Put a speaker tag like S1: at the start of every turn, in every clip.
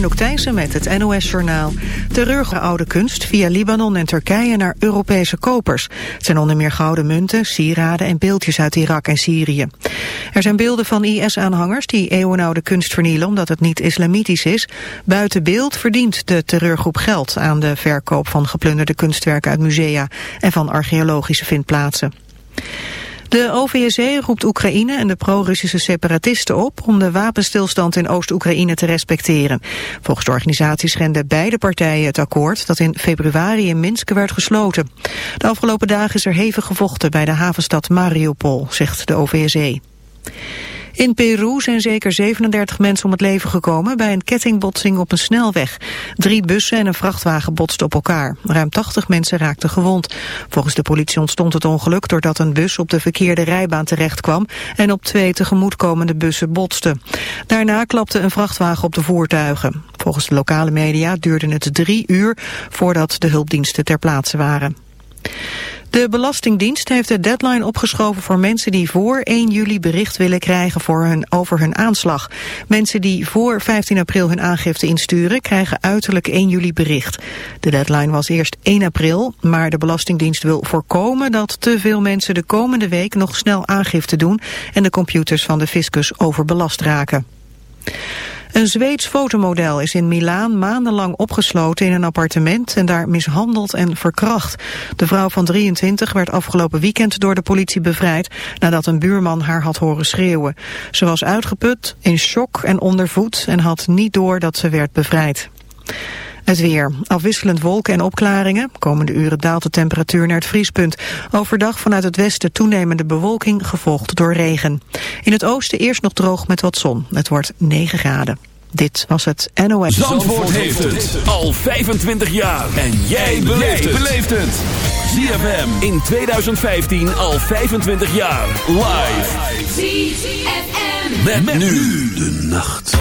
S1: Anouk Thijssen met het NOS-journaal. Terreur oude kunst via Libanon en Turkije naar Europese kopers. Het zijn onder meer gouden munten, sieraden en beeldjes uit Irak en Syrië. Er zijn beelden van IS-aanhangers die eeuwenoude kunst vernielen omdat het niet islamitisch is. Buiten beeld verdient de terreurgroep geld aan de verkoop van geplunderde kunstwerken uit musea en van archeologische vindplaatsen. De OVSE roept Oekraïne en de pro-Russische separatisten op om de wapenstilstand in Oost-Oekraïne te respecteren. Volgens de organisatie schenden beide partijen het akkoord dat in februari in Minsk werd gesloten. De afgelopen dagen is er hevig gevochten bij de havenstad Mariupol, zegt de OVSE. In Peru zijn zeker 37 mensen om het leven gekomen bij een kettingbotsing op een snelweg. Drie bussen en een vrachtwagen botsten op elkaar. Ruim 80 mensen raakten gewond. Volgens de politie ontstond het ongeluk doordat een bus op de verkeerde rijbaan terecht kwam en op twee tegemoetkomende bussen botste. Daarna klapte een vrachtwagen op de voertuigen. Volgens de lokale media duurde het drie uur voordat de hulpdiensten ter plaatse waren. De Belastingdienst heeft de deadline opgeschoven voor mensen die voor 1 juli bericht willen krijgen voor hun, over hun aanslag. Mensen die voor 15 april hun aangifte insturen krijgen uiterlijk 1 juli bericht. De deadline was eerst 1 april, maar de Belastingdienst wil voorkomen dat te veel mensen de komende week nog snel aangifte doen en de computers van de fiscus overbelast raken. Een Zweeds fotomodel is in Milaan maandenlang opgesloten in een appartement en daar mishandeld en verkracht. De vrouw van 23 werd afgelopen weekend door de politie bevrijd nadat een buurman haar had horen schreeuwen. Ze was uitgeput, in shock en ondervoed en had niet door dat ze werd bevrijd. Het weer. Afwisselend wolken en opklaringen. Komende uren daalt de temperatuur naar het vriespunt. Overdag vanuit het westen toenemende bewolking gevolgd door regen. In het oosten eerst nog droog met wat zon. Het wordt 9 graden. Dit was het NOS.
S2: Zandvoort, heeft het al 25 jaar. En jij beleeft het. ZFM in 2015 al 25 jaar. Live.
S3: ZFM. met
S2: nu de nacht.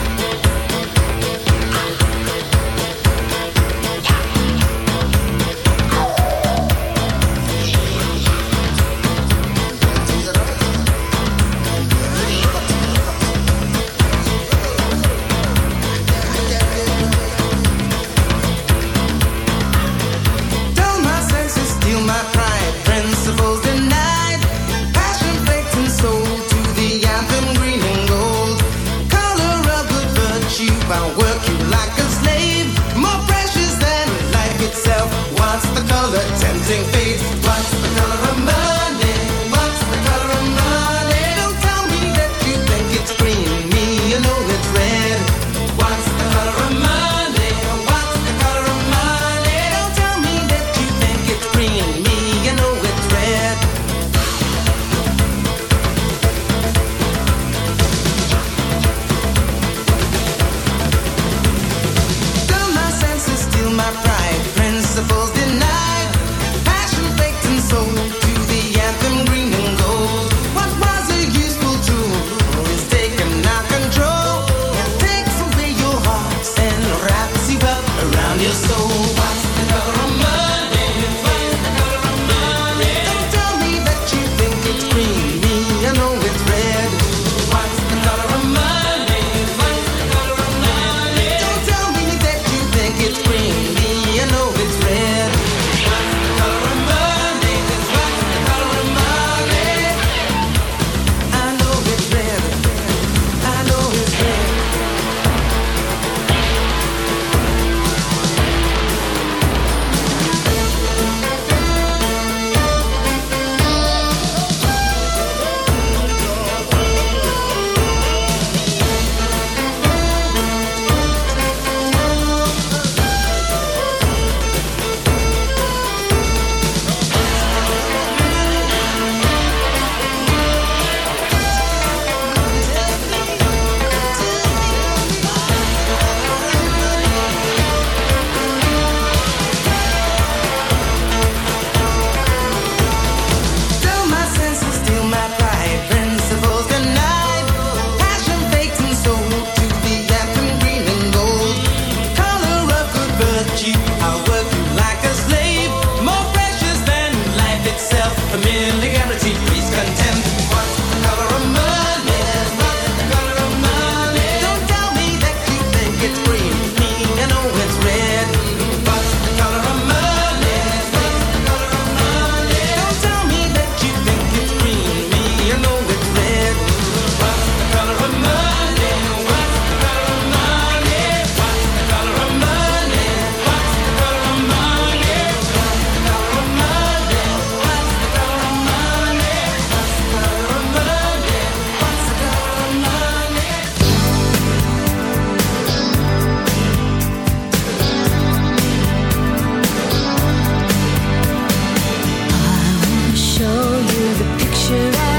S4: should I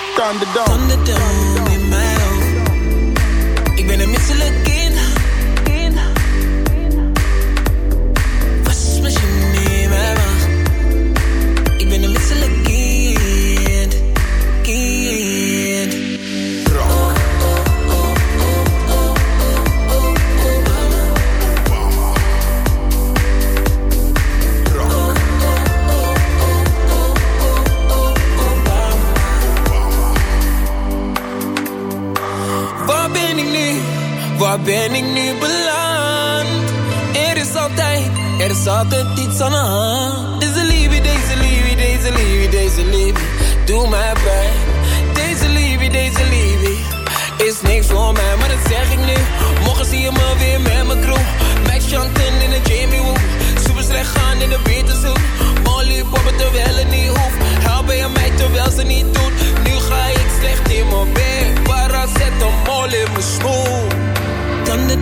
S5: Thunderdome.
S6: Thunderdome in mijn. Ik ben een misselijk altijd iets aan de hand. Deze liefde, deze liefde, deze liefde, deze liefde, doe mij pijn. Deze liefde, deze liefde, is niks voor mij, maar dat zeg ik nu. Morgen zie je me weer met mijn crew. Max Chanten in de Jamie Woo. Super slecht gaan in de beter Beatles Molly poppen terwijl het niet hoeft. Helpen je mij terwijl ze niet doet. Nu ga ik slecht in mijn bed. Waar zet een mol in mijn schoen? Dan de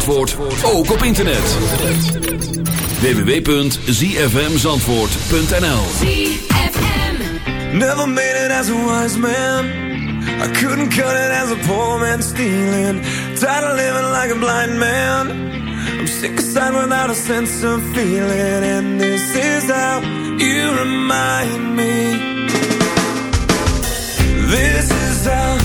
S2: Zandvoort ook op internet. www.zfmzandvoort.nl
S3: ZFM
S7: Never made it as a wise man. I couldn't cut it as a poor man stealing. Tired of living like a blind man. I'm sick aside without a sense of feeling. And this is how you remind me. This is how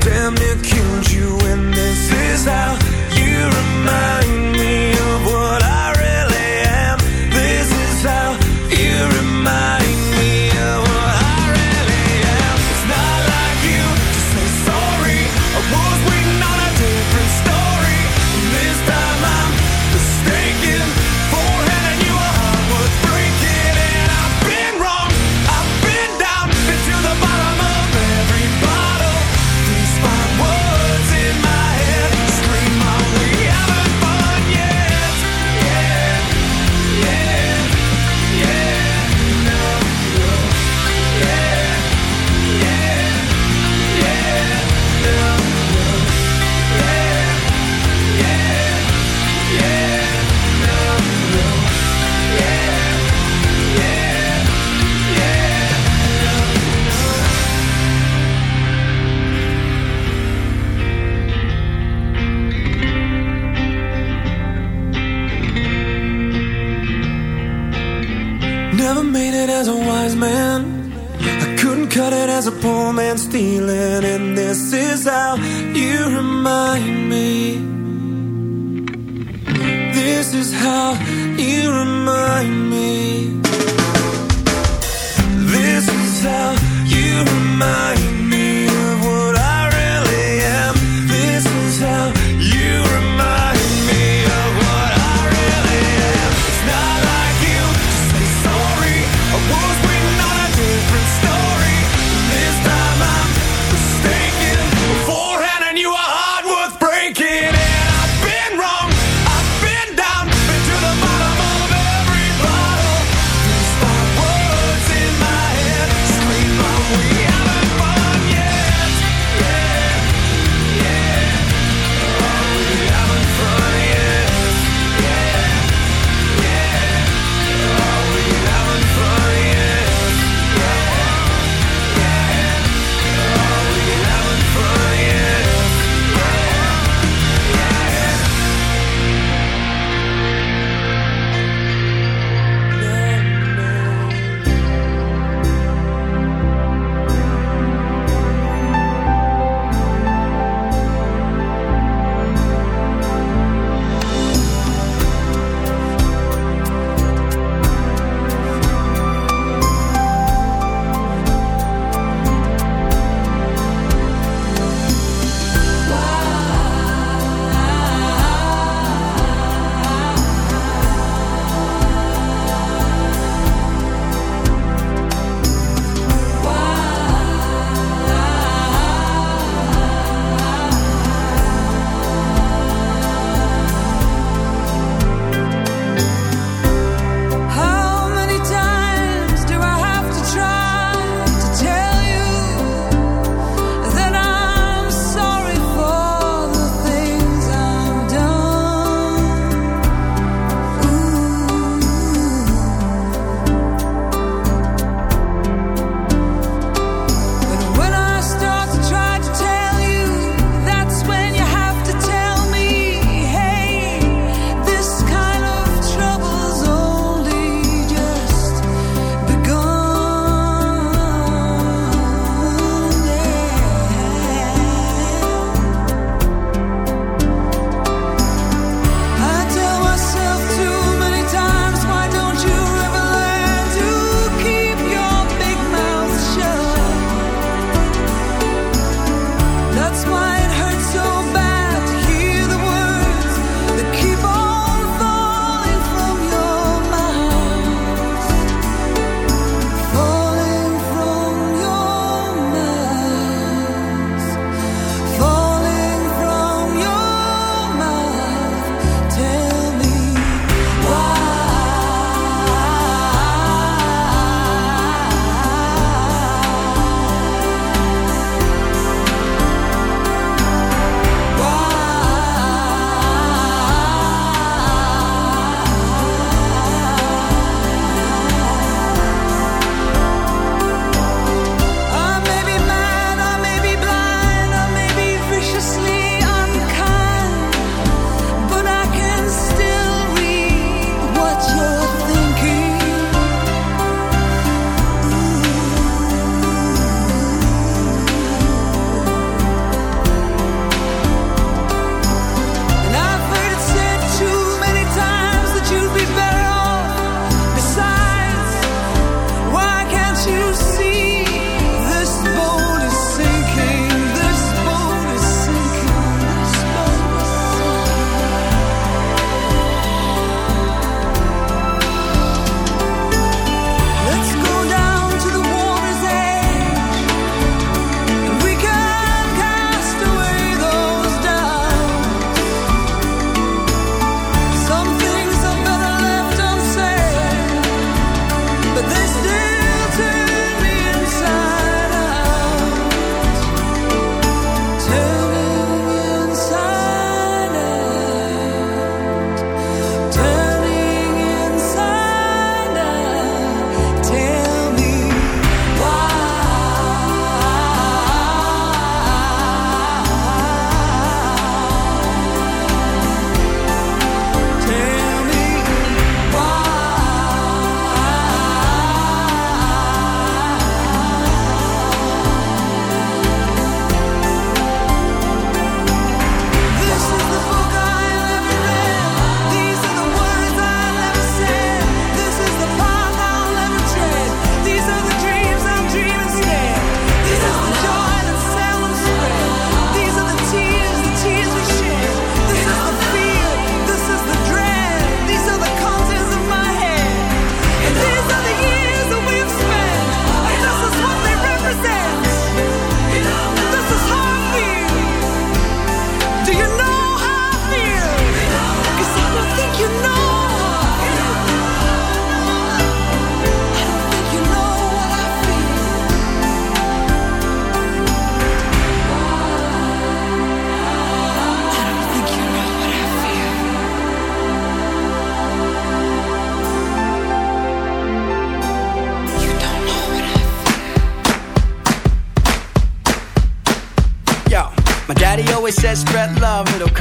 S7: damn near killed you, and this. Is how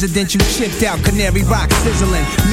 S8: District. Presidential chipped out, Canary Rock sizzling.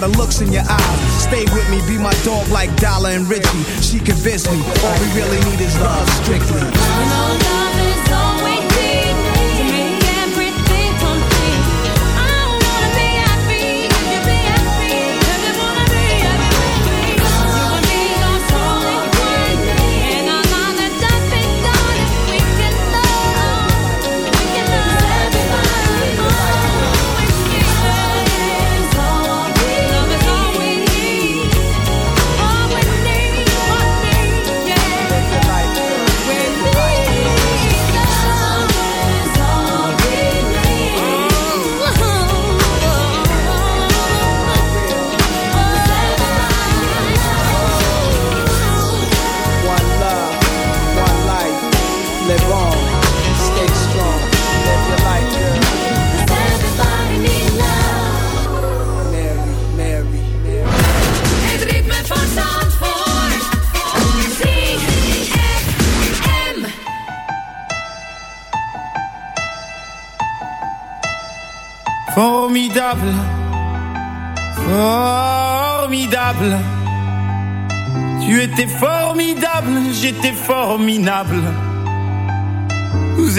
S8: the looks in your eyes? Stay with me, be my dog like Dollar and Richie. She convinced me, all we really need is love, strictly.
S3: love is all